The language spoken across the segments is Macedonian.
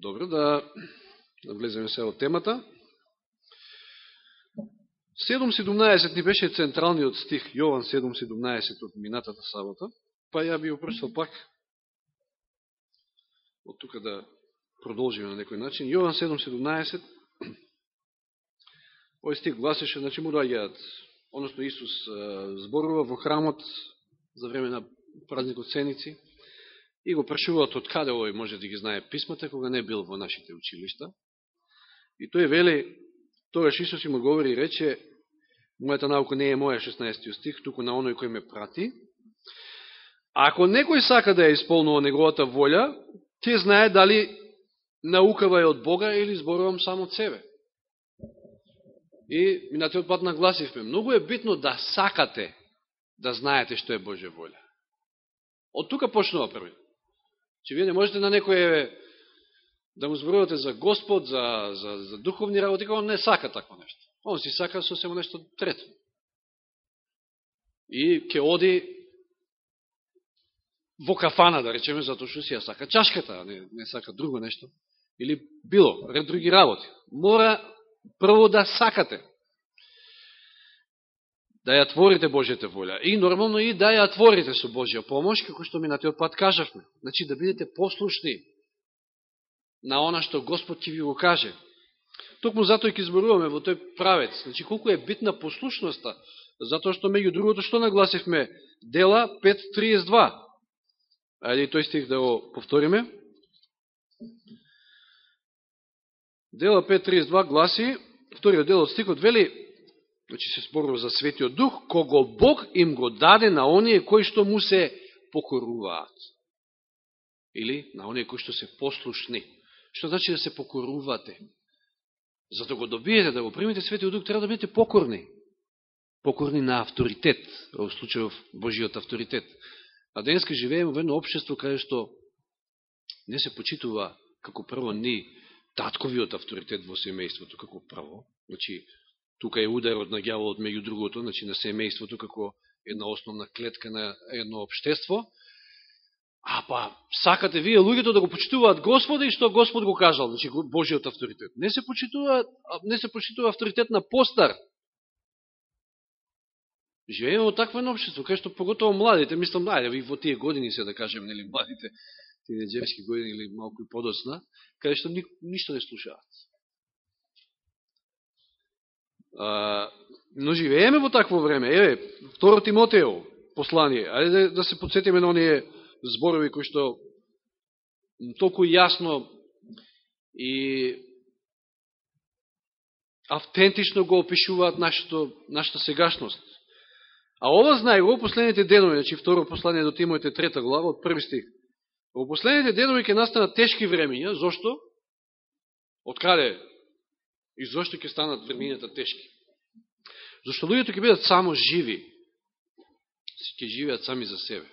Добро, да, да влеземе се од темата. 7.17 ни беше централниот стих, Јован 7.17 од минатата сабота, па ја би опршал пак од тука да продолжиме на некој начин. Јован 7.17 Ој стих гласеше, значи му доаѓаат, односно Исус зборува во храмот за време на празникот Сеници и го прашуваат од каде овој може да ги знае писмата, кога не бил во нашите училишта. И тој вели, тогаш Исус им говори и рече, мојата наука не е моја 16 стих, туку на оној кој ме прати. Ако некој сака да ја исполнува неговата волја, ќе знае дали наукава е од Бога или зборувам само од себе. И минатиот пат нагласивме, многу е битно да сакате да знаете што е Божја волја. Од тука почнува први. Че вие не можете на некој да му зборувате за Господ, за, за, за духовни работи, он не сака такво нешто. Он си сака сосема нешто трето. И ќе оди во кафана, да речеме, затоа што си ја сака чашката, а не, не сака друго нешто. Или било, ред други работи. Мора прво да сакате да ја творите Божјата волја. И нормално и да ја творите со Божја помош, како што минатиот пат кажавме. Значи да бидете послушни на она што Господ ќе ви го каже. Токму затоа ќе зборуваме во тој правец. Значи колку е битна послушноста, затоа што меѓу другото што нагласивме дела 5.32. Ајде тој стих да го повториме. Дела 5.32 гласи, вториот дел од стихот вели, значи се спорува за Светиот Дух, кого Бог им го даде на оние кои што му се покоруваат. Или на оние кои што се послушни. Што значи да се покорувате? За да го добиете, да го примите Светиот Дух, треба да бидете покорни. Покорни на авторитет, во случајов Божиот авторитет. А денеска живееме во едно обшество каде што не се почитува како прво ни татковиот авторитет во семејството како прво. Значи, тука е ударот на гјаволот меѓу другото, значи на семејството како една основна клетка на едно обштество. А па, сакате вие луѓето да го почитуваат Господа и што Господ го кажал, значи Божиот авторитет. Не се почитува, не се почитува авторитет на постар. Живееме во такво едно обштество, кај што поготово младите, мислам, ајде, ви во тие години се да кажем, нели, младите, тинеджерски години или малку и подоцна, каде што ни, ништо не слушаат. А, но живееме во такво време. Еве, второ Тимотео, послание. Ајде да, да се подсетиме на оние зборови кои што толку јасно и автентично го опишуваат нашето, нашата сегашност. А ова знае го последните денови, значи второ послание до Тимоте, трета глава, од први стих. Во последните денови ќе настанат тешки времења, зошто? Од каде? И зошто ќе станат времењата тешки? Зошто луѓето ќе бидат само живи, ќе живеат сами за себе.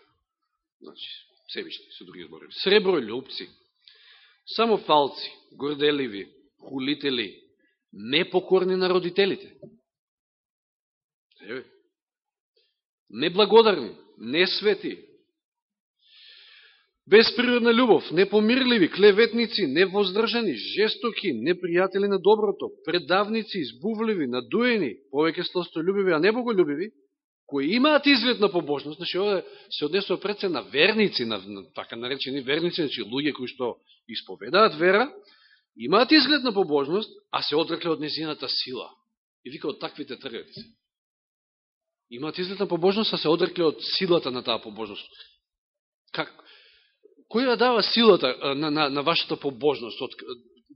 Значи, себишни, со други збори. Сребролюбци, само фалци, горделиви, хулители, непокорни на родителите. Неблагодарни, несвети, Безприродна љубов, непомирливи, клеветници, невоздржани, жестоки, непријатели на доброто, предавници, избувливи, надуени, повеќе сластолюбиви, а не боголюбиви, кои имаат изглед на побожност, значи ова се однесува пред се на верници, на, на така наречени верници, значи луѓе кои што исповедаат вера, имаат изглед на побожност, а се одрекле од незината сила. И вика од таквите тргавици. Имаат изглед на побожност, а се одрекле од силата на таа побожност. Как, Кој ја дава силата на, на, на вашата побожност? Од,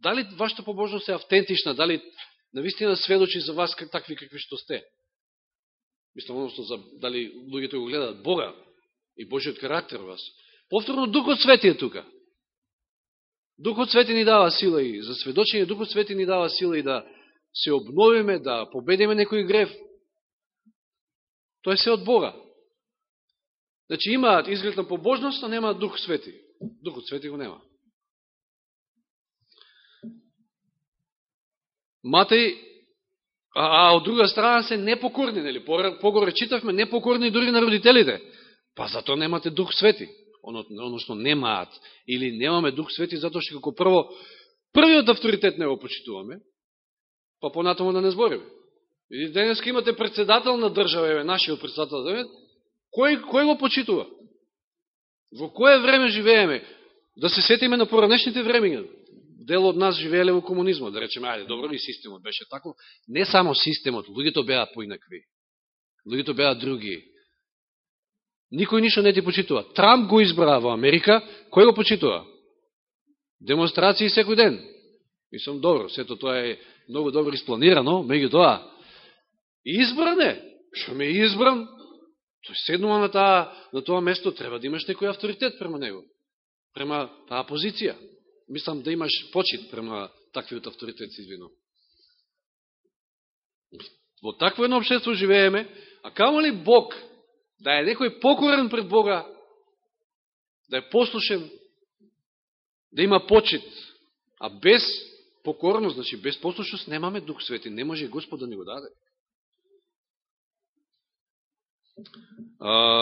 дали вашата побожност е автентична? Дали навистина сведочи за вас как, такви какви што сте? Мислам, односно, за, дали луѓето го гледаат Бога и Божиот карактер вас? Повторно, Духот Свети е тука. Духот Свети ни дава сила и за сведочење, Духот Свети ни дава сила и да се обновиме, да победиме некој грев. Тоа е се од Бога. Значи имаат изглед на побожност, а немаат Дух Свети. Духот Свети го нема. Матеј, а, а од друга страна се непокорни, нели? Погоре читавме, непокорни дури на родителите. Па зато немате Дух Свети. Оно што немаат. Или немаме Дух Свети, затоа што како прво Првиот авторитет не го почитуваме, па понатаму да не збориме. И денес имате председател на држава, еве, нашиот председател кој, кој го почитува? Во кое време живееме? Да се сетиме на поранешните времења. Дел од нас живееле во комунизмот, да речеме, ајде, добро ли системот беше тако? Не само системот, луѓето беа поинакви. Луѓето беа други. Никој ништо не ти почитува. Трамп го избра во Америка, кој го почитува? Демонстрации секој ден. Мислам, добро, сето тоа е многу добро испланирано, меѓу тоа, избране, што Шо ме избран? Тој седнува на, таа, на тоа место, треба да имаш некој авторитет према него. Према таа позиција. Мислам да имаш почит према таквиот авторитет, се извинувам. Во такво едно обшество живееме, а камо ли Бог да е некој покорен пред Бога, да е послушен, да има почит, а без покорност, значи без послушност, немаме Дух Свети, не може Господ да ни го даде.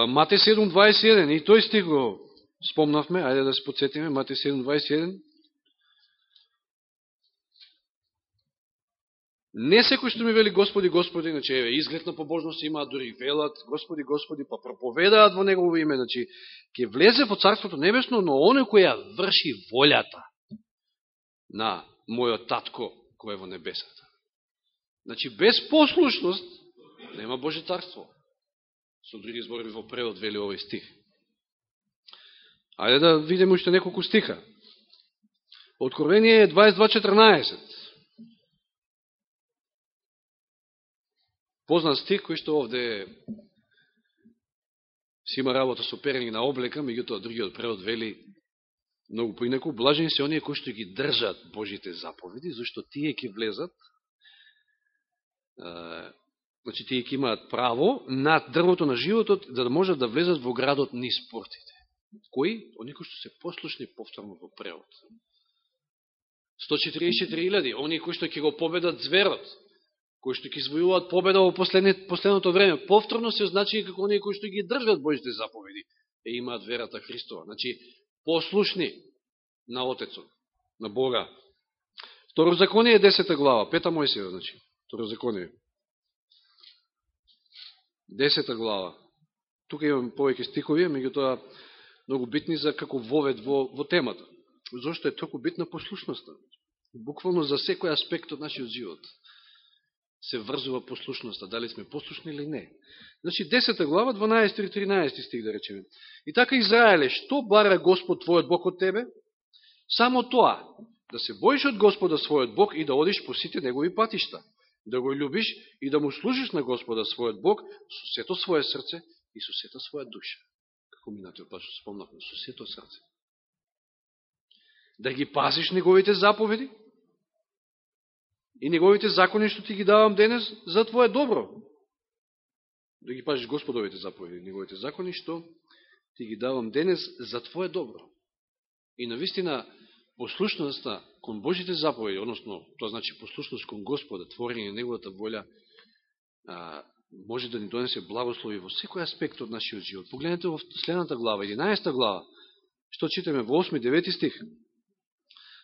Мате 7.21, и тој стих го спомнавме, ајде да се подсетиме, мате 7.21. Не секој што ми вели Господи, Господи, значи еве изглед на побожност имаат дури велат Господи, Господи, па проповедаат во негово име, значи ќе влезе во Царството Небесно, но оне која врши волјата на мојот татко кој е во небесата. Значи без послушност нема Божи царство. Со други зборови во превод вели овој стих. Ајде да видиме уште неколку стиха. Откровение 22.14. Познат стих кој што овде си има работа со перење на облека, меѓутоа другиот превод вели многу поинаку, блажени се оние кои што ги држат Божите заповеди, зашто тие ќе влезат, значи тие ќе имаат право над дрвото на животот, за да можат да влезат во градот низ портите. Кои? Они кои што се послушни повторно во превод. 144.000, они кои што ќе го победат зверот, кои што ќе извојуваат победа во последното време. Повторно се означи како оние кои што ги држат Божите заповеди е имаат верата Христова. Значи, послушни на Отецот, на Бога. Второзаконие 10 глава, пета Мојсија, значи, Второзаконие. 10 глава. Тука имам повеќе стихови, меѓутоа многу битни за како вовед во, во темата. Зошто е толку битна послушноста? Буквално за секој аспект од нашиот живот се врзува послушноста, дали сме послушни или не. Значи, 10 глава, 12 и 13 стих да речеме. И така, Израеле, што бара Господ твојот Бог од тебе? Само тоа, да се боиш од Господа својот Бог и да одиш по сите негови патишта, да го любиш и да му служиш на Господа својот Бог со сето своје срце и со сета своја душа. Како минатиот паш спомнавме, со сето срце. Да ги пазиш неговите заповеди, и неговите закони што ти ги давам денес за твое добро. Да ги пазиш Господовите заповеди, неговите закони што ти ги давам денес за твое добро. И на вистина послушноста кон Божите заповеди, односно, тоа значи послушност кон Господа, творење неговата волја, а, може да ни донесе благослови во секој аспект од нашиот живот. Погледнете во следната глава, 11 глава, што читаме во 8-9 стих.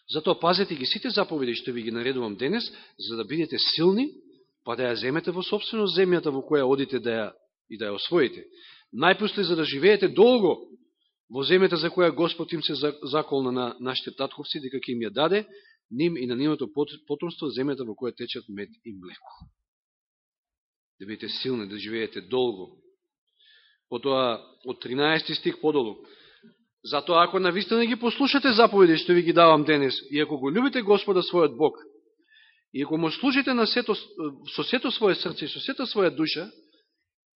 Затоа пазете ги сите заповеди што ви ги наредувам денес, за да бидете силни, па да ја земете во собствено земјата во која одите да ја, и да ја освоите. Најпосле за да живеете долго во земјата за која Господ им се заколна на нашите татковци, дека ќе им ја даде, ним и на нивото потомство, земјата во која течат мед и млеко. Да бидете силни, да живеете долго. Потоа, од 13 стих подолу, Затоа, ако навистина ги послушате заповеди што ви ги давам денес, и ако го любите Господа својот Бог, и ако му служите на сето, со сето своје срце и со сето своја душа,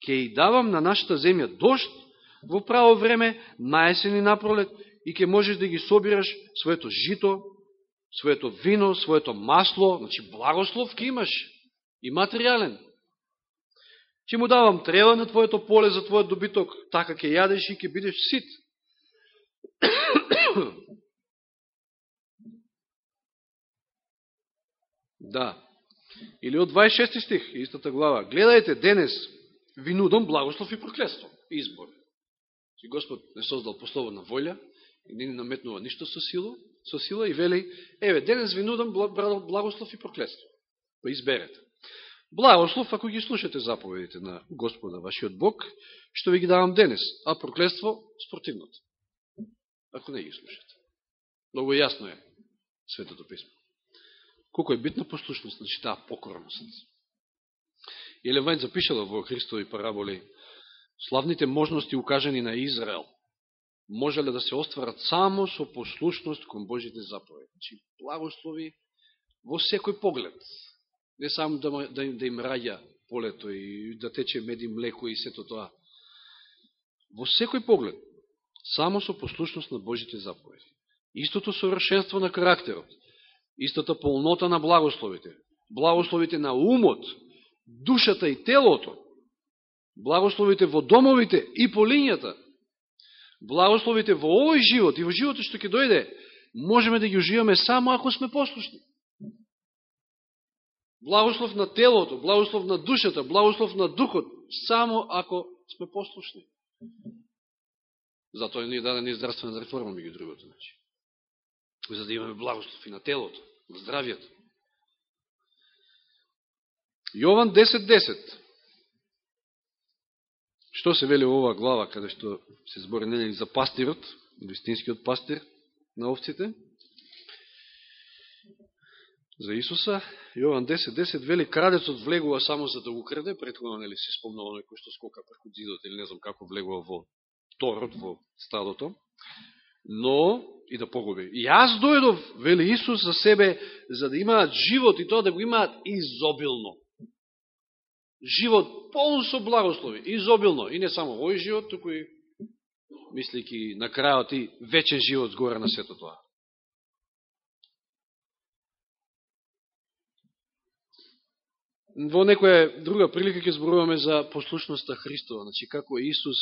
ќе и давам на нашата земја дошт во право време, на есен и напролет, и ќе можеш да ги собираш своето жито, своето вино, своето масло, значи благослов ќе имаш и материјален. Ќе му давам трева на твоето поле за твојот добиток, така ќе јадеш и ќе бидеш сит. да. Или од 26 стих, истата глава. Гледајте, денес ви нудам благослов и проклество. Избор. Че Господ не создал пословна волја и не ни наметнува ништо со сила, со сила и вели, еве, денес ви нудам благослов и проклетство. Па изберете. Благослов, ако ги слушате заповедите на Господа, вашиот Бог, што ви ги давам денес, а проклетство, спротивното. Ако не ги слушате. Много јасно е Светото Писмо. Колко е битна послушност, значи таа покорност. Елен Вајн запишала во Христови параболи, славните можности укажени на Израел можеле да се остварат само со послушност кон Божите заповеди. Значи, благослови во секој поглед. Не само да, да, да им раѓа полето и да тече мед и млеко и сето тоа. Во секој поглед, само со послушност на Божите заповеди. Истото совршенство на карактерот, истата полнота на благословите, благословите на умот, душата и телото, благословите во домовите и по линијата, благословите во овој живот и во животот што ќе дојде, можеме да ги уживаме само ако сме послушни. Благослов на телото, благослов на душата, благослов на духот, само ако сме послушни. Затоа ни даде ни здравствена реформа меѓу другото. Значи. За да имаме благослов и на телото, на здравието. Јован 10.10 10. Што се вели во оваа глава, каде што се збори нели за пастирот, вистинскиот пастир на овците? За Исуса, Јован 10.10 10, вели крадецот влегува само за да го краде, предходно нели се спомнува некој што скока преку зидот или не знам како влегува во торот, во стадото, но и да погуби. И јас дојдов, вели Исус за себе, за да имаат живот и тоа да го имаат изобилно живот полн со благослови, изобилно, и не само овој живот, туку и мислики на крајот и вечен живот згоре на сето тоа. Во некоја друга прилика ќе зборуваме за послушноста Христова, значи како Исус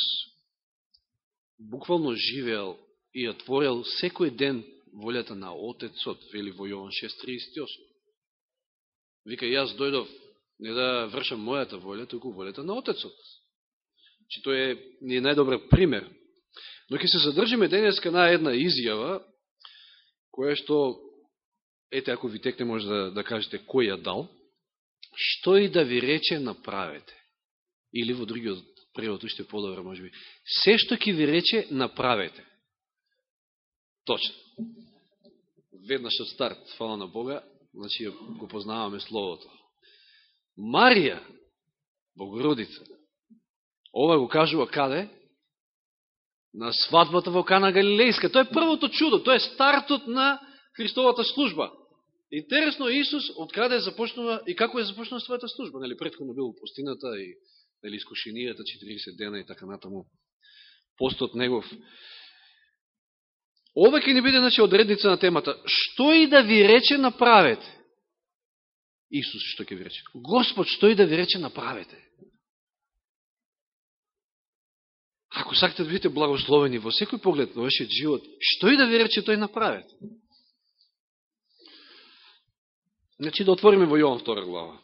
буквално живеел и отворил секој ден волјата на Отецот, вели во Јован 6.38. Вика, јас дојдов не да вршам мојата волја, туку волјата на Отецот. Че тој е, ни е најдобар пример. Но ќе се задржиме денеска на една изјава, која што, ете, ако ви текне, може да, да кажете кој ја дал, што и да ви рече направете. Или во другиот превод уште подобро, може би. Се што ќе ви рече, направете. Точно. Веднаш од старт, фала на Бога, значи го познаваме Словото. Марија, Богородица, ова го кажува каде? На свадбата во Кана Галилејска. Тоа е првото чудо, тоа е стартот на Христовата служба. Интересно, Исус од каде започнува и како е започнува својата служба. Нели, предходно било пустината и нели, искушенијата 40 дена и така натаму. Постот негов. Ова ќе ни биде значи, одредница на темата. Што и да ви рече направете? Исус што ќе ви рече? Господ што и да ви рече направете. Ако сакате да бидете благословени во секој поглед на вашиот живот, што и да ви рече тој направете? Значи да отвориме во Јован втора глава.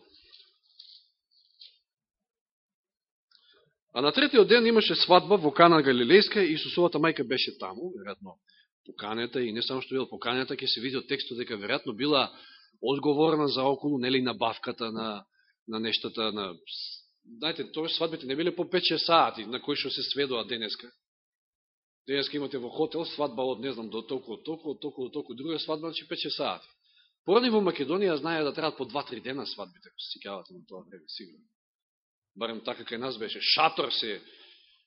А на третиот ден имаше свадба во Кана Галилејска и Исусовата мајка беше таму, веројатно поканета и не само што била поканета, ќе се види од текстот дека веројатно била одговорна за околу, нели, набавката на, на нештата, на... Знаете, тоа свадбите не биле по 5-6 сати, на кои што се сведува денеска. Денеска имате во хотел свадба од, не знам, до толку, од толку, од толку, од толку, друга свадба, значи 5-6 сати. Поради во Македонија знае да траат по 2-3 дена свадбите, ако се сикавате на тоа време, сигурно. Барем така кај нас беше. Шатор се,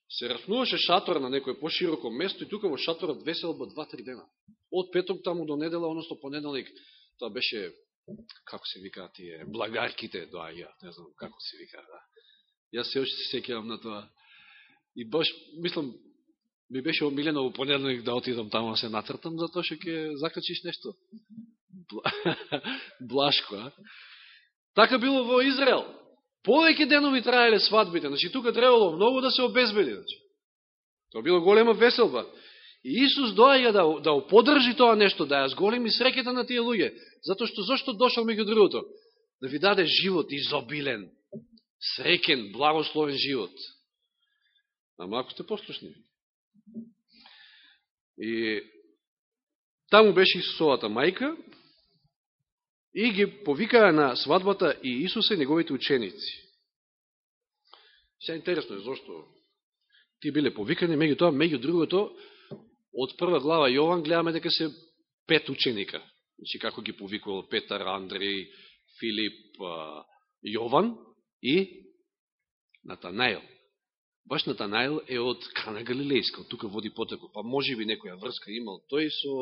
се раснуваше шатор на некој пошироко место и тука во шаторот веселба 2-3 дена. Од петок таму до недела, односно понеделник, тоа беше како се вика тие, благарките доаѓаат, не знам како се вика, да. Јас се още се секјавам на тоа. И баш, мислам, ми беше омилено во понеделник да отидам таму да се нацртам, затоа што ќе закачиш нешто. Блашко, а? Така било во Израел. Повеќе денови траеле свадбите, значи тука требало многу да се обезбеди, значи. Тоа било голема веселба. И Исус доаѓа да, да подржи тоа нешто, да ја зголеми среќата на тие луѓе. Затоа што зашто дошол меѓу другото? Да ви даде живот изобилен, среќен, благословен живот. Ама ако сте послушни. И таму беше Исусовата мајка и ги повикаа на свадбата и Исус и неговите ученици. Се интересно е зашто ти биле повикани, меѓу тоа, меѓу другото, од прва глава Јован гледаме дека се пет ученика. Значи, како ги повикувал Петар, Андреј, Филип, Јован и Натанаел. Баш Натанаел е од Кана Галилејска, од тука води потеко. Па може би некоја врска имал тој со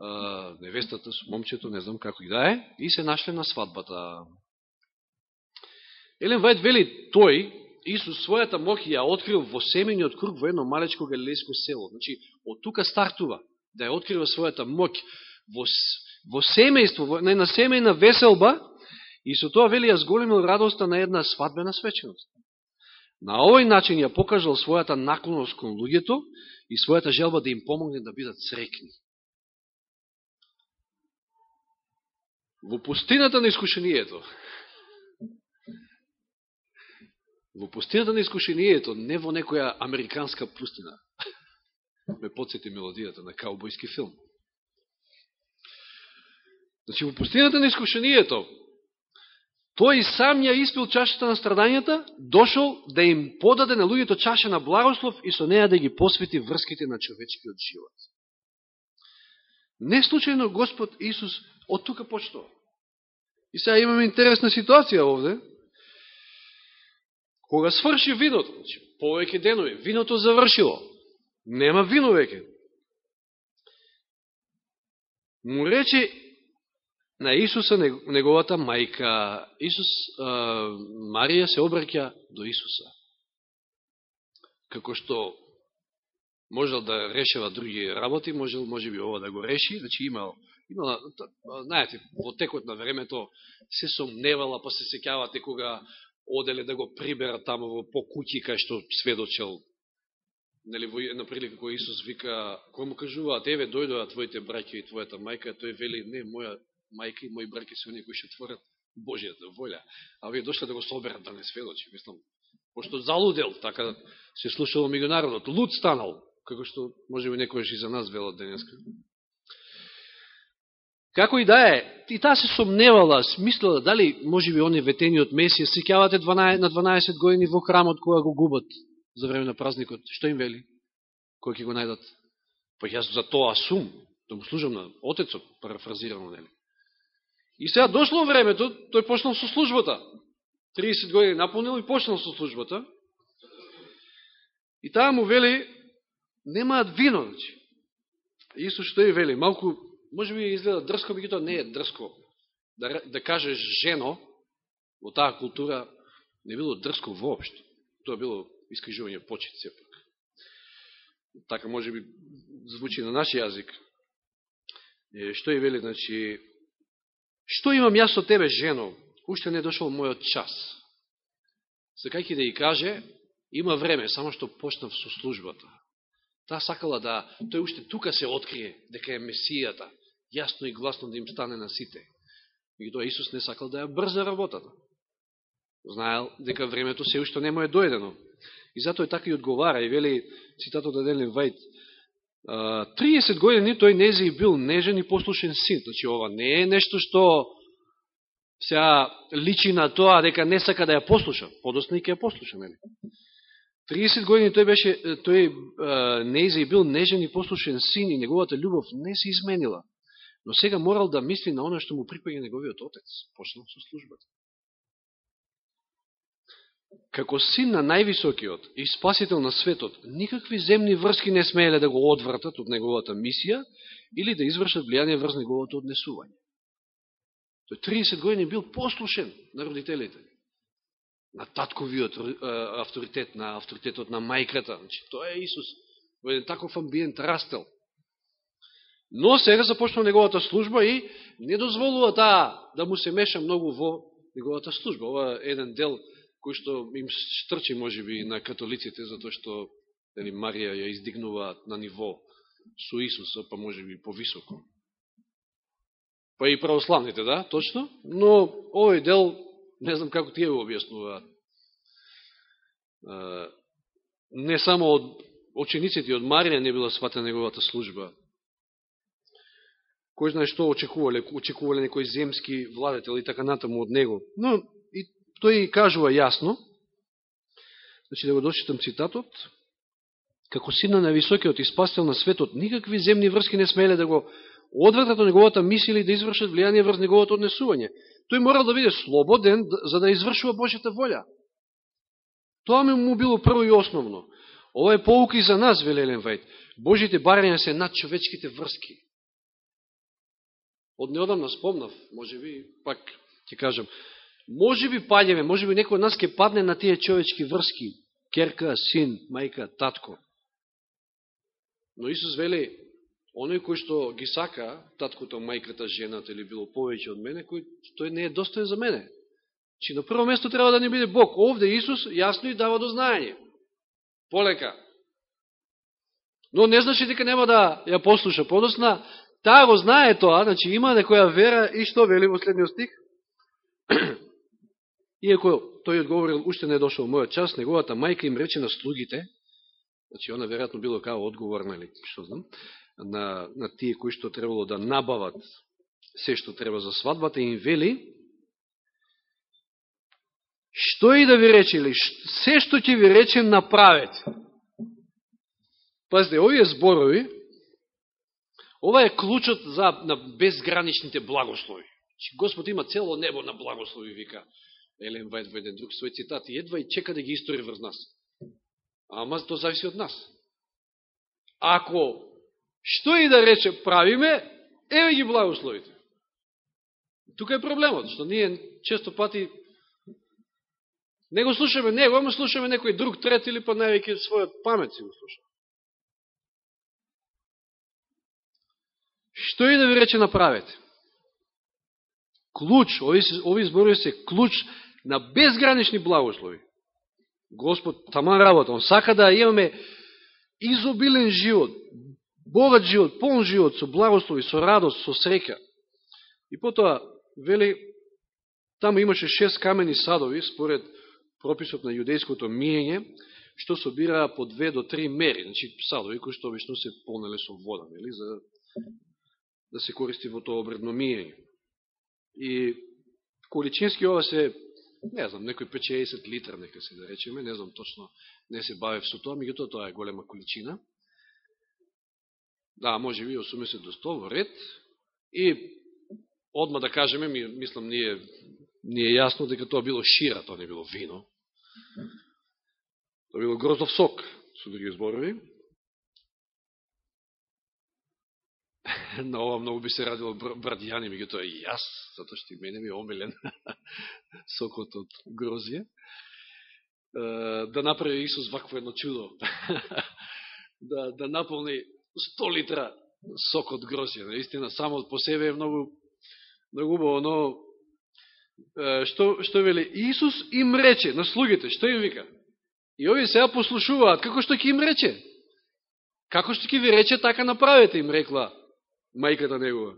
а, невестата, со момчето, не знам како и да е, и се нашле на свадбата. Елен Вајд вели тој, Исус својата мок ја открил во семениот круг во едно малечко галилејско село. Значи, од тука стартува да ја открива својата мок во, во семејство, во, на една семејна веселба, и со тоа вели ја зголемил радоста на една свадбена свеченост. На овој начин ја покажал својата наклоност кон луѓето и својата желба да им помогне да бидат срекни. Во пустината на искушението, во пустината на искушението, не во некоја американска пустина, ме подсети мелодијата на каубојски филм. Значи, во пустината на искушението, тој сам ја испил чашата на страдањата, дошол да им подаде на луѓето чаша на благослов и со неја да ги посвети врските на човечкиот живот. Не случајно Господ Исус од тука почнува. И сега имаме интересна ситуација овде. Кога сврши виното, значи, повеќе денови, виното завршило. Нема вино веќе. Му рече на Исуса, неговата мајка. Исус, а, Марија се обраќа до Исуса. Како што можел да решава други работи, можел, може би, ова да го реши, значи имал, имала, знаете, во текот на времето се сомневала, па се сеќавате кога оделе да го прибера тамо во покуќи кај што сведочел нели, во една прилика која Исус вика, кој му кажуваат, еве, дојдоа твоите браќи и твојата мајка, тој вели, не, моја мајка и мои браки се оние кои ќе творат Божијата воља А вие дошле да го соберат да не сведочи. Мислам, пошто залудел, така да се слушало меѓу народот. Луд станал, како што може би некојаш и за нас велат денеска. Како и да е, и таа се сомневала, смислила дали може би они ветени од Месија, сикјавате на 12 години во храмот која го губат за време на празникот. Што им вели? Кој ќе го најдат? Па јас за тоа сум, да му служам на Отецот, парафразирано, нели? И сега дошло времето, тој почнал со службата. 30 години наполнил и почнал со службата. И таа му вели, немаат вино, значи. Исус што и вели, малку, може би изгледа дрско, би тоа не е дрско. Да, да кажеш жено, во таа култура, не било дрско воопшто. Тоа било искажување почет сепак. Така може би звучи на наш јазик. Е, што и вели, значи, Што имам јас со тебе, жено? Уште не дошол мојот час. Сакајќи да ја каже, има време, само што почнав со службата. Таа сакала да, тој уште тука се открие, дека е Месијата, јасно и гласно да им стане на сите. тоа Исус не сакал да ја брза работата. Знаел дека времето се уште не му е доедено. И затоа е така и одговара, и вели цитатот од Елен Вајд, 30 години тој нези и бил нежен и послушен син. Значи, ова не е нешто што сега личи на тоа дека не сака да ја послуша. Подосна и ќе ја послуша, нели? 30 години тој беше, тој нези и бил нежен и послушен син и неговата љубов не се изменила. Но сега морал да мисли на оно што му припаѓа неговиот отец. Почнал со службата како син на највисокиот и спасител на светот, никакви земни врски не смееле да го одвратат од неговата мисија или да извршат влијание врз неговото однесување. Тој 30 години бил послушен на родителите, на татковиот авторитет, на авторитетот на мајката. Значи, тоа е Исус. Во еден таков амбиент растел. Но сега започнува неговата служба и не дозволува таа да му се меша многу во неговата служба. Ова е еден дел кој што им штрчи, може би, на католиците, затоа што дали, Марија ја издигнува на ниво со Исуса, па може би повисоко. Па и православните, да, точно, но овој дел, не знам како тие го објаснуваат. Не само од учениците од Марија не била свата неговата служба кој знае што очекувале, очекувале некој земски владетел и така натаму од него. Но и тој и кажува јасно, значи да го дочитам цитатот, како сина на високиот и спасител на светот, никакви земни врски не смеле да го одвратат од неговата мисија или да извршат влијание врз неговото однесување. Тој морал да биде слободен за да извршува Божјата волја. Тоа ми му било прво и основно. Ова е поука и за нас, вели Елен Вајд. Божите барања се над човечките врски. Од неодамна спомнав, може би, пак ќе кажам, може би паѓаме, може би некој од нас ќе падне на тие човечки врски, керка, син, мајка, татко. Но Исус вели, оној кој што ги сака, таткото, мајката, жената или било повеќе од мене, кој, тој не е достоен за мене. Чи на прво место треба да не биде Бог. Овде Исус јасно и дава до знаење. Полека. Но не значи дека нема да ја послуша. Подосна, таа го знае тоа, значи има некоја вера и што вели во следниот стих? Иако тој одговорил, уште не е дошол мојот час, неговата мајка им рече на слугите, Значи, она веројатно било као одговор, нели, што знам, на, на тие кои што требало да набават се што треба за свадбата им вели, што и да ви рече, или се што ќе ви рече, направете. Пазите, овие зборови, ова е клучот за, на безграничните благослови. Че Господ има цело небо на благослови, вика Елен Вајд во еден друг свој цитат, и едва и чека да ги истори врз нас. Ама тоа зависи од нас. Ако што и да рече правиме, еве ги благословите. Тука е проблемот, што ние често пати не го слушаме него, ама слушаме некој друг трет или па највеќе својот памет си го слушаме. Што и да ви рече направете? Клуч, ови, ови зборови се клуч на безгранични благослови. Господ таман работа. Он сака да имаме изобилен живот, богат живот, полн живот, со благослови, со радост, со срека. И потоа, вели, таму имаше шест камени садови, според прописот на јудејското мијење, што собираа по две до три мери, значи садови кои што обично се полнеле со вода, нели, за да се користи во тоа обредно мијање. И количински ова се не знам, некој 50 литра, нека се да речеме, не знам точно, не се бавев со тоа, меѓутоа тоа е голема количина. Да, може би 80 до 100 во ред. И одма да кажеме, мислам, ние, ние е јасно дека тоа било шира, тоа не било вино. Тоа било гроздов сок, со други зборови. на ова многу би се радило брадјани, меѓу тоа и јас, затоа што и мене ми е омилен сокот од грозија. Да направи Исус вакво едно чудо. да, да наполни 100 литра сок од грозија. Наистина, само по себе е многу, многу убаво, но што, што вели? Исус им рече на слугите, што им вика? И овие сега послушуваат, како што ќе им рече? Како што ќе ви рече, така направете, им рекла мајката негова.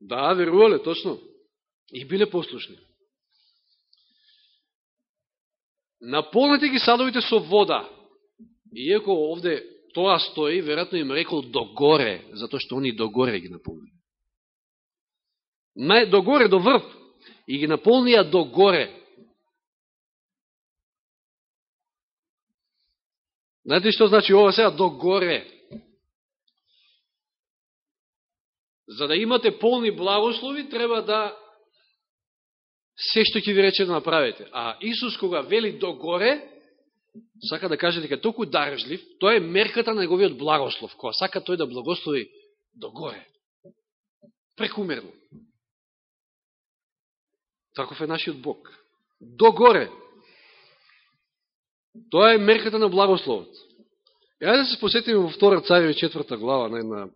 Да, верувале, точно. И биле послушни. Наполнете ги садовите со вода. Иеко овде тоа стои, веројатно им рекол догоре, затоа што они догоре ги наполнили. Догоре, до врв. И ги наполнија догоре. Знаете што значи ова сега? Догоре. За да имате полни благослови, треба да се што ќе ви рече да направите. А Исус кога вели догоре, сака да каже дека толку даржлив, тоа е мерката на неговиот благослов, кога сака тој да благослови догоре. Прекумерно. Таков е нашиот Бог. Догоре. Тоа е мерката на благословот. И да се посетиме во втора цареви четврта глава на една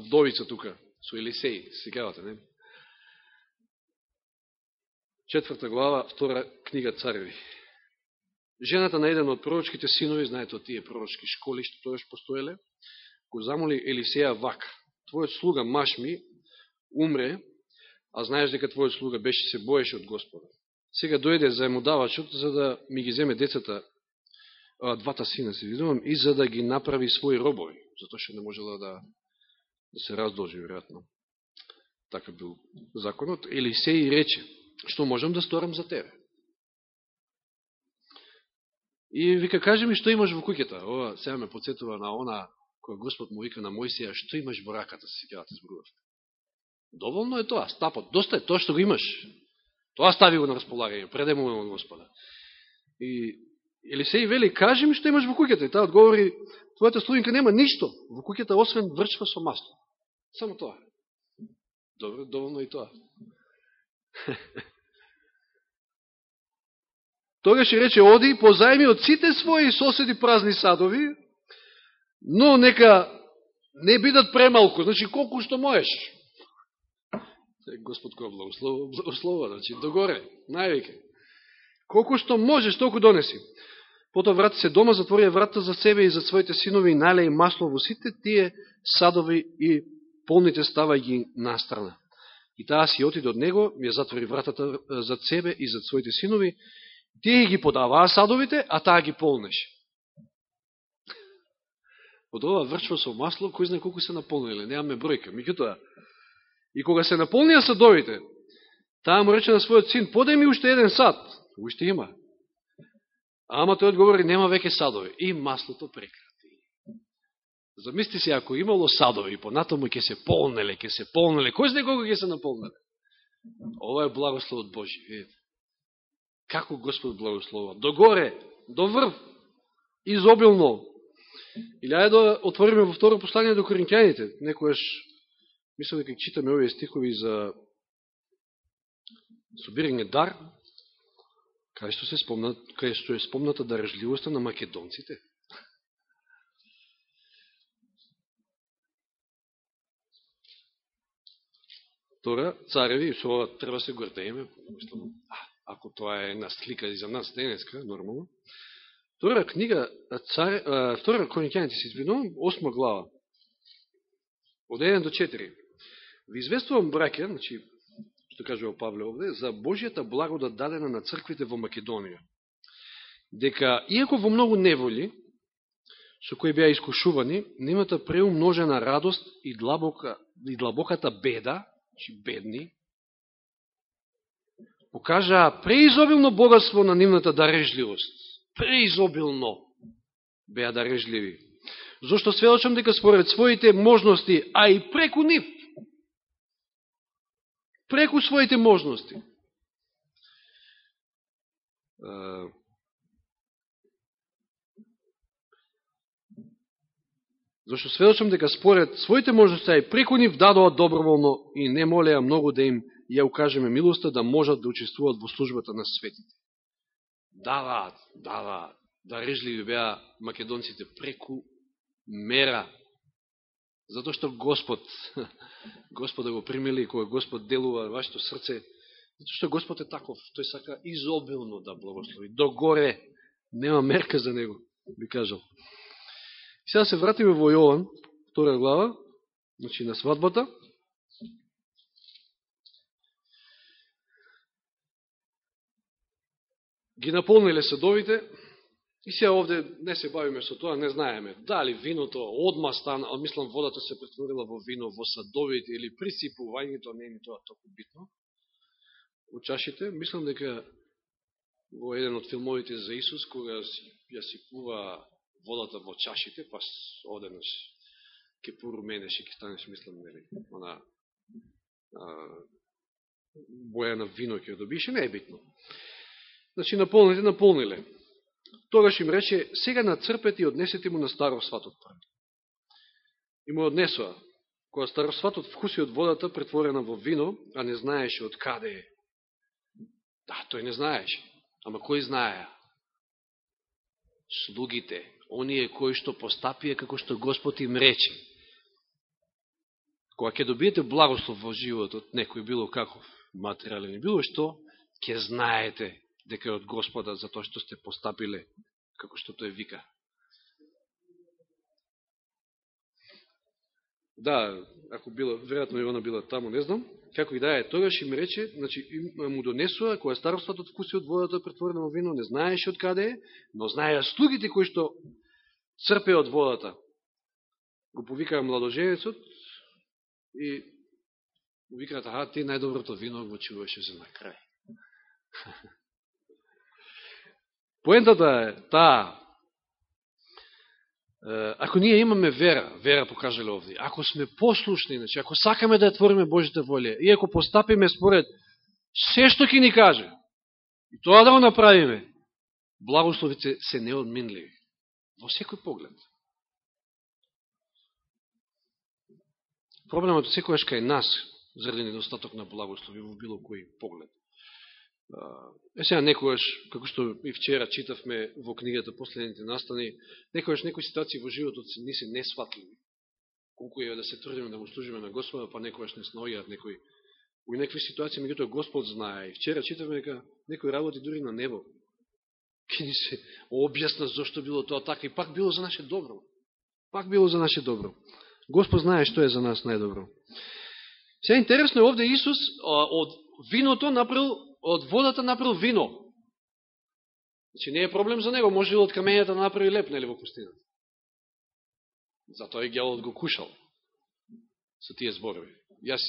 вдовица тука, со Елисеј, сегавате, не? Четврта глава, втора книга Цареви. Жената на еден од пророчките синови, знаете од тие пророчки школи, што тоеш постоеле, го замоли Елисеја вака. Твојот слуга Машми умре, а знаеш дека твојот слуга беше се боеше од Господа. Сега дојде заемодавачот за да ми ги земе децата двата сина се видувам, и за да ги направи своји робови, затоа што не можела да, да се раздолжи, веројатно. Така бил законот. Елисеј рече, што можам да сторам за тебе? И вика, кажи ми што имаш во куќата. Ова сега ме подсетува на она, која Господ му вика на Мојсија, што имаш во раката, се кјавате зборувавте. Доволно е тоа, стапот, доста е тоа што го имаш. Тоа стави го на располагање, предемуваме Господа. И Елисеј вели, кажи ми што имаш во куќата. И таа одговори, твојата слугинка нема ништо во куќата, освен врчва со масло. Само тоа. Добро, доволно и тоа. Тогаш рече, оди, позајми од сите своји соседи празни садови, но нека не бидат премалку, значи колку што можеш. Господ кој благослова, благослова, значи догоре, највеќе. Колку што можеш, толку донеси. Потоа врати се дома, затвори врата за себе и за своите синови и налеј масло во сите тие садови и полните става ги настрана. И таа си отиде од него, ми ја затвори вратата за себе и за своите синови, тие ги подаваа садовите, а таа ги полнеше. Од ова врчва со масло, кој знае колку се наполниле, немаме бројка. Меѓутоа, и кога се наполнија садовите, таа му рече на својот син, подај ми уште еден сад. Уште има. Ама тој одговори, нема веќе садови. И маслото прекрати. Замисли се, ако имало садови, понатаму ќе се полнеле, ќе се полнеле. Кој знае колко ќе се наполнеле? Ова е благослов од Божи, видите. Како Господ благослова? Догоре, до врв, изобилно. Или ајде да отвориме во второ послание до Коринќаните. Некојаш, мислам дека читаме овие стихови за собирање дар, кај што се спомна, кај што е спомната дарежливоста на македонците. Тора, цареви, со ова треба се гордееме, мислам, ако тоа е една слика и за нас денеска, нормално. Втора книга, цар, втора Коникјаните се извинувам, осма глава, од 1 до 4. Ви известувам, браке, значи, што кажува Павле овде, за Божијата благодат дадена на црквите во Македонија. Дека, иако во многу неволи, со кои беа искушувани, немата преумножена радост и, длабока, и длабоката беда, значи бедни, покажаа преизобилно богатство на нивната дарежливост. Преизобилно беа дарежливи. Зошто сведочам дека според своите можности, а и преку нив, преку своите можности. Зашто сведочам дека според своите можности и преку нив дадоа доброволно и не молеа многу да им ја укажеме милоста да можат да учествуват во службата на светите. Даваат, даваат, дарежливи беа македонците преку мера Затоа што Господ, Господ да го примили, кога Господ делува вашето срце, затоа што Господ е таков, тој сака изобилно да благослови. Догоре, нема мерка за него, би кажал. И сега се вратиме во Јован, втора глава, значи на свадбата. Ги наполниле садовите, И се овде не се бавиме со тоа, не знаеме дали виното одма стана, а мислам водата се претворила во вино во садовите или присипувањето, не е ни тоа толку битно. У чашите, мислам дека во еден од филмовите за Исус, кога ја сипува водата во чашите, па оденеш ке поруменеш и ке станеш, мислам, нели, она а, боја на вино ќе добише, не е битно. Значи, наполните, наполниле. Тогаш им рече, сега нацрпете и однесете му на старосватот први. И му однесоа. Кога старосватот вкуси од водата, претворена во вино, а не знаеше од каде е. Да, тој не знаеше. Ама кој знаеа? Слугите, оние кои што постапија како што Господ им рече. Кога ќе добиете благослов во животот, некој било каков материален, било што, ќе знаете дека е од Господа за тоа што сте постапиле како што тој вика. Да, ако било, веројатно и она била таму, не знам. како и да е, тогаш им рече, значи, му донесува, која староството вкуси од водата претворена во вино, не знаеше од каде е, но знаеа слугите кои што црпе од водата. Го повикаа младоженецот и викаат, аха, ти најдоброто вино го чуваше за на крај. Поентата е таа, ако ние имаме вера, вера покажале овде, ако сме послушни, значи, ако сакаме да ја твориме Божите волја, и ако постапиме според се што ќе ни каже, и тоа да го направиме, благословите се неодминливи. Во секој поглед. Проблемот секојаш кај нас, заради недостаток на благослови во било кој поглед. Е сега некојаш, како што и вчера читавме во книгата Последните настани, некојаш некои ситуации во животот се не се несватливи. Колку е да се трудиме да му служиме на Господа, па некојаш не снојат некои во некои ситуации, меѓутоа Господ знае. И вчера читавме дека некои работи дури на небо. Ке ни се објасна зашто било тоа така и пак било за наше добро. Пак било за наше добро. Господ знае што е за нас најдобро. Сега интересно е овде Исус од виното направил од водата направил вино. Значи не е проблем за него, може од камењата да направи леп, нели, во пустината. Затоа и гелот го кушал со тие зборови. Јас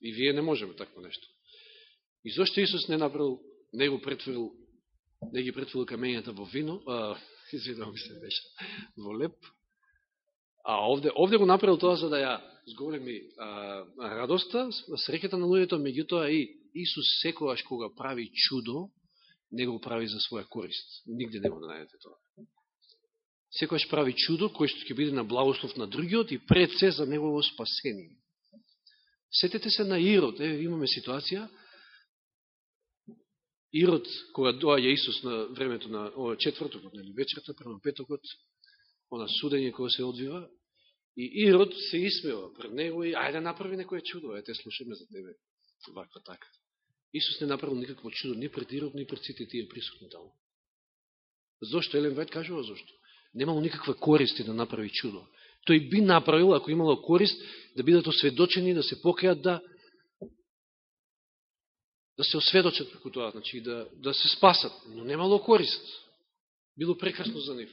и вие не можеме такво нешто. И зошто Исус не направил, не го претворил, не ги претворил камењата во вино, а, извинувам се беше, во леп, а овде, овде го направил тоа за да ја зголеми а, радоста, среќата на луѓето, меѓутоа и Исус секојаш кога прави чудо, не го прави за своја корист. Нигде не го да најдете тоа. Секојаш прави чудо, кој што ќе биде на благослов на другиот и пред се за негово спасение. Сетете се на Ирод. Е, имаме ситуација. Ирод, кога доаѓа Исус на времето на ова четвртокот, нели вечерта, према петокот, она судење кога се одвива, и Ирод се исмева пред него и ајде направи некој чудо, ајде слушаме за тебе. Ваква така. Исус не направил никакво чудо, ни пред Ирод, ни пред сите тие присутни таму. Зошто? Елен Вајд кажува зошто. Немало никаква корист да направи чудо. Тој би направил, ако имало корист, да бидат осведочени, да се покајат, да да се осведочат преку тоа, значи да, да се спасат. Но немало корист. Било прекрасно за нив.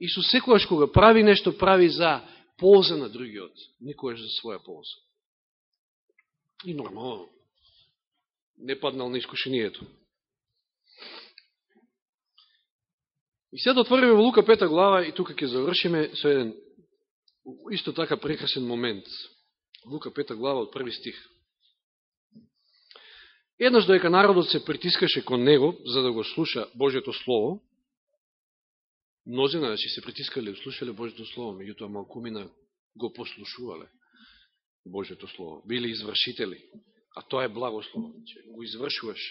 Исус секојаш кога прави нешто, прави за полза на другиот, никојаш за своја полза. И нормално, не паднал на искушението. И сега да отвориме во Лука 5 глава и тука ќе завршиме со еден исто така прекрасен момент. Лука 5 глава од први стих. Еднаш доека народот се притискаше кон него за да го слуша Божието Слово, мнозина значи, се притискале и слушале Божието Слово, меѓутоа малкумина го послушувале Божието Слово, били извршители. А тоа е благослово, че го извршуваш.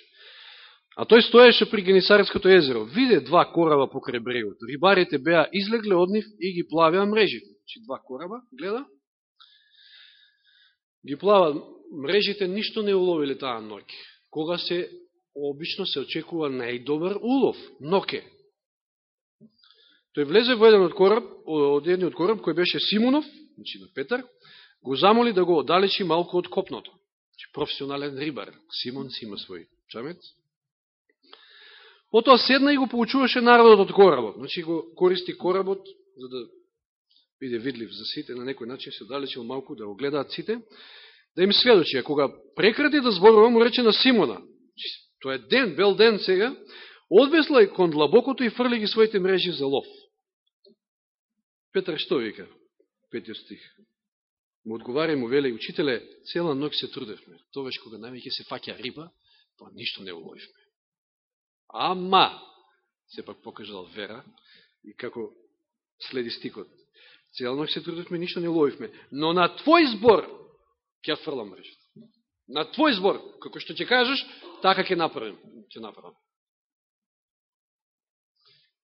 А тој стоеше при Генисарското езеро. Виде два кораба покрај брегот. Рибарите беа излегле од нив и ги плавеа мрежите. Чи два кораба, гледа. Ги плава мрежите, ништо не уловиле таа ноќ. Кога се, обично се очекува најдобар улов, ноке. Тој влезе во еден од кораб, од еден од кораб кој беше Симонов, значи на Петар, го замоли да го оддалечи малку од копното че професионален рибар. Симон си има свој чамец. Потоа седна и го поучуваше народот од коработ. Значи го користи коработ за да биде видлив за сите, на некој начин се далечил малку да го гледаат сите, да им сведочи. А кога прекрати да зборува, му рече на Симона, «Значи, тоа е ден, бел ден сега, одвесла кон длабокото и фрли ги своите мрежи за лов. Петар што вика? Петиот стих. Му одговара и му веле, учителе, цела ног се трудевме. Товеш кога највеќе се фаќа риба, па ништо не уловивме. Ама, сепак покажал вера и како следи стикот. Цела ног се трудевме, ништо не уловивме. Но на твој збор ќе фрлам мрежата. На твој збор, како што ќе кажеш, така ќе направим. Ќе направим.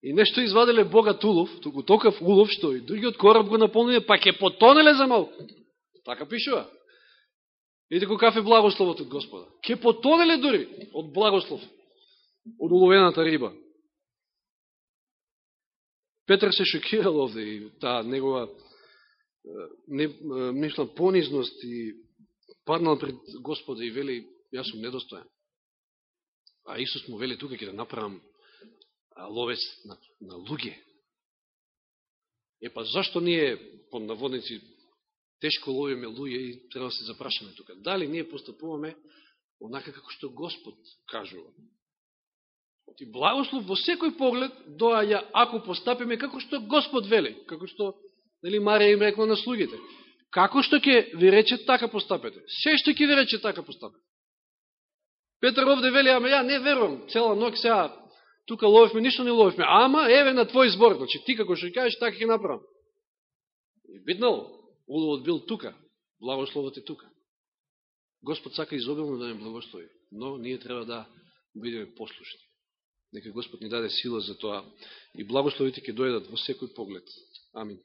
И нешто изваделе богат улов, туку токав улов, што и другиот кораб го наполниле, па ќе потонеле за малку. Така пишува. Видите кој кафе благословот од Господа. Ке потонеле дури од благослов, од уловената риба. Петр се шокирал овде и таа негова не, мислам, понизност и паднал пред Господа и вели, јас сум недостоен. А Исус му вели, тука ќе да направам ловец на, на луѓе. Е па зашто ние, по наводници, тешко ловиме луѓе и треба да се запрашаме тука. Дали ние постапуваме онака како што Господ кажува. Ти благослов во секој поглед доаѓа ако постапиме како што Господ вели, како што нели Марија им рекла на слугите. Како што ќе ви рече така постапете. Се што ќе ви рече така постапете. Петар овде вели, ама ја не верувам, цела ног сега тука ловивме, ништо не ловивме, ама еве на твој збор, значи ти како што кажеш, така ќе направам. И биднал, уловот бил тука, благословот е тука. Господ сака изобилно да не благослови, но ние треба да бидеме послушни. Нека Господ ни даде сила за тоа и благословите ќе дојдат во секој поглед. Амин.